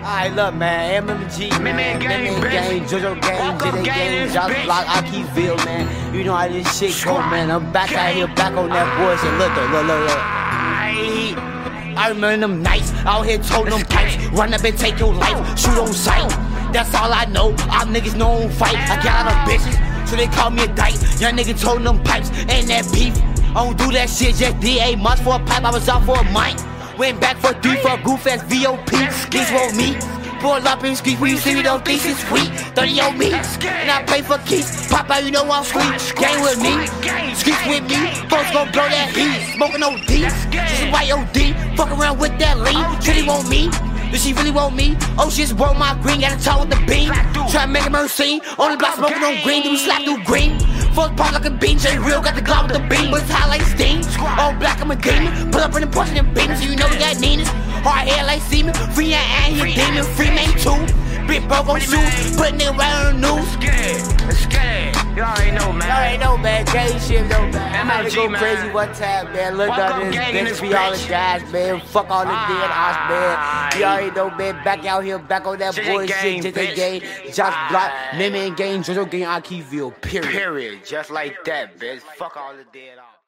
Alright, look, man. MMG, man. Man, bitch. gang, JoJo up JJ this Josh. Block, Akiville, man. You know how this shit go, man. I'm back out here, back on that voice. And Look, look, look, look. I remember them nights out here toting them pipes. Run up and take your life, shoot on sight. That's all I know. Our niggas know fight. I got of bitches, so they call me a dyke. Young nigga toting them pipes, ain't that beef. I don't do that shit, just DA months for a pipe. I was out for a mic. Went back for three for a goof ass VOP. These want me. Pull up in street, we see me don't think it's sweet. 30 on me, and I pay for keys. Pop out, you know I'm sweet. Gang with me, streets with me. Folks gon' blow that heat. Smoking OD, this is why OD. Fuck around with that lean. Shitty want me. Does she really want me? Oh, she just broke my green, got a talk with the bean. Try to make a murder scene. On the block smoking on green, Do we slap through green. Fuck pop like a bean, J real, got the glow with the bean. but it's hot like steam. I'm a demon. Pull up in the porch and beam, so you know we got Nina's. Hard hair like semen, free and and he a demon, free man too. Big broke on shoes, put a nigga right on the news. Scared. Scared. You already know, man. Y'all ain't know, man. Gay shit, though, man. I had to MLG, go man. crazy one time, man. Look at this bitch, be all the guys, man. Fuck all the dead ass, man. You Aye. already know, man. Back out here, back on that bullshit. gang, JJ gang, Josh Block. Meme gang, JoJo gang, Akiville, period. Period. Just like that, bitch. Fuck all the dead off.